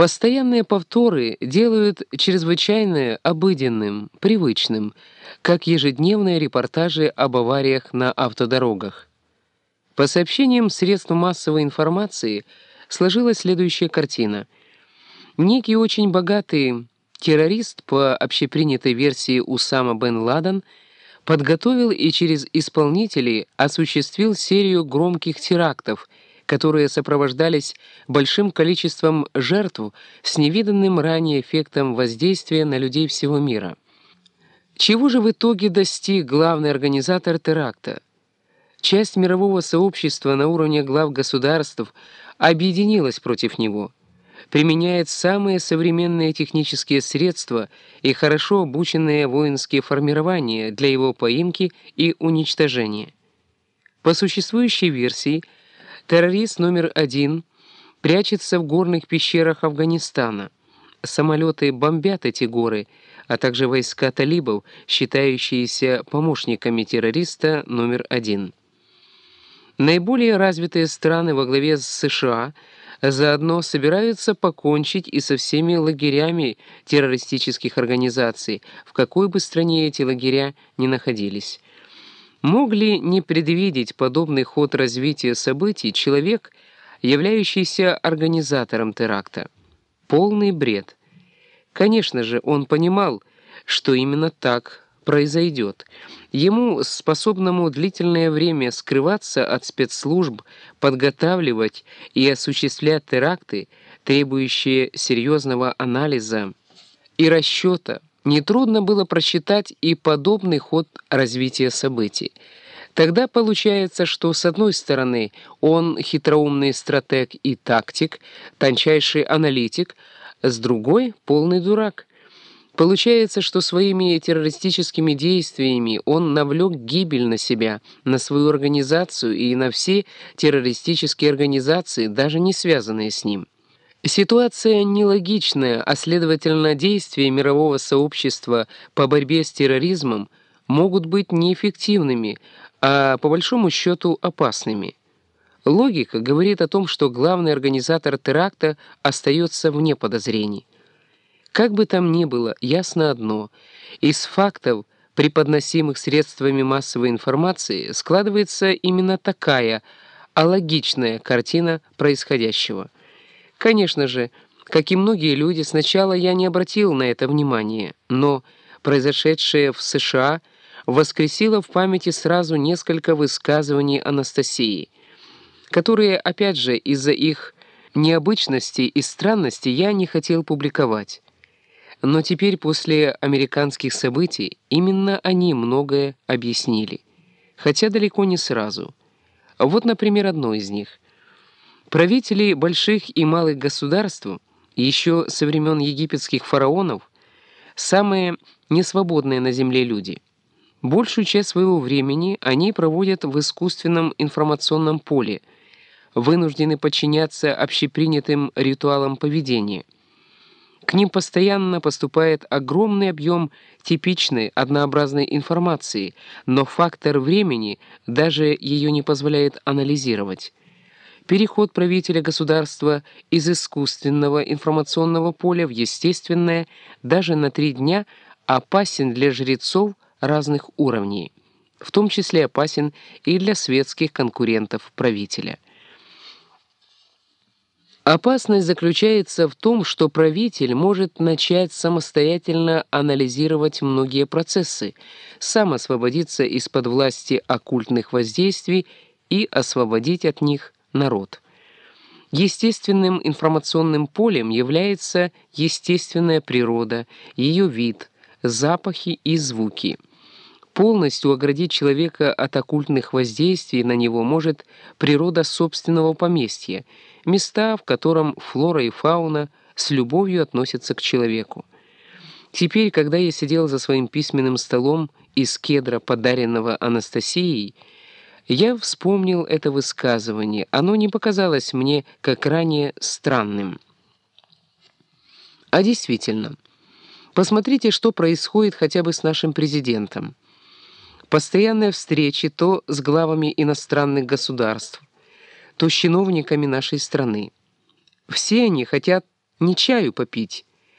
Постоянные повторы делают чрезвычайно обыденным, привычным, как ежедневные репортажи об авариях на автодорогах. По сообщениям средств массовой информации сложилась следующая картина. Некий очень богатый террорист по общепринятой версии Усама бен Ладен подготовил и через исполнителей осуществил серию громких терактов — которые сопровождались большим количеством жертв с невиданным ранее эффектом воздействия на людей всего мира. Чего же в итоге достиг главный организатор теракта? Часть мирового сообщества на уровне глав государств объединилась против него, применяет самые современные технические средства и хорошо обученные воинские формирования для его поимки и уничтожения. По существующей версии – Террорист номер один прячется в горных пещерах Афганистана. Самолеты бомбят эти горы, а также войска талибов, считающиеся помощниками террориста номер один. Наиболее развитые страны во главе с США заодно собираются покончить и со всеми лагерями террористических организаций, в какой бы стране эти лагеря ни находились. Мог ли не предвидеть подобный ход развития событий человек, являющийся организатором теракта? Полный бред. Конечно же, он понимал, что именно так произойдет. Ему, способному длительное время скрываться от спецслужб, подготавливать и осуществлять теракты, требующие серьезного анализа и расчета, Нетрудно было просчитать и подобный ход развития событий. Тогда получается, что с одной стороны он хитроумный стратег и тактик, тончайший аналитик, с другой — полный дурак. Получается, что своими террористическими действиями он навлек гибель на себя, на свою организацию и на все террористические организации, даже не связанные с ним. Ситуация нелогичная, а следовательно действия мирового сообщества по борьбе с терроризмом могут быть неэффективными, а по большому счету опасными. Логика говорит о том, что главный организатор теракта остается вне подозрений. Как бы там ни было, ясно одно. Из фактов, преподносимых средствами массовой информации, складывается именно такая алогичная картина происходящего – Конечно же, как и многие люди, сначала я не обратил на это внимания, но произошедшее в США воскресило в памяти сразу несколько высказываний Анастасии, которые, опять же, из-за их необычности и странности я не хотел публиковать. Но теперь, после американских событий, именно они многое объяснили, хотя далеко не сразу. Вот, например, одно из них — Правители больших и малых государств, еще со времен египетских фараонов, самые несвободные на земле люди. Большую часть своего времени они проводят в искусственном информационном поле, вынуждены подчиняться общепринятым ритуалам поведения. К ним постоянно поступает огромный объем типичной, однообразной информации, но фактор времени даже ее не позволяет анализировать. Переход правителя государства из искусственного информационного поля в естественное даже на три дня опасен для жрецов разных уровней, в том числе опасен и для светских конкурентов правителя. Опасность заключается в том, что правитель может начать самостоятельно анализировать многие процессы, сам освободиться из-под власти оккультных воздействий и освободить от них народ. Естественным информационным полем является естественная природа, ее вид, запахи и звуки. Полностью оградить человека от оккультных воздействий на него может природа собственного поместья, места, в котором флора и фауна с любовью относятся к человеку. Теперь, когда я сидел за своим письменным столом из кедра, подаренного Анастасией, я вспомнил это высказывание. Оно не показалось мне, как ранее, странным. А действительно, посмотрите, что происходит хотя бы с нашим президентом. Постоянные встречи то с главами иностранных государств, то с чиновниками нашей страны. Все они хотят не чаю попить,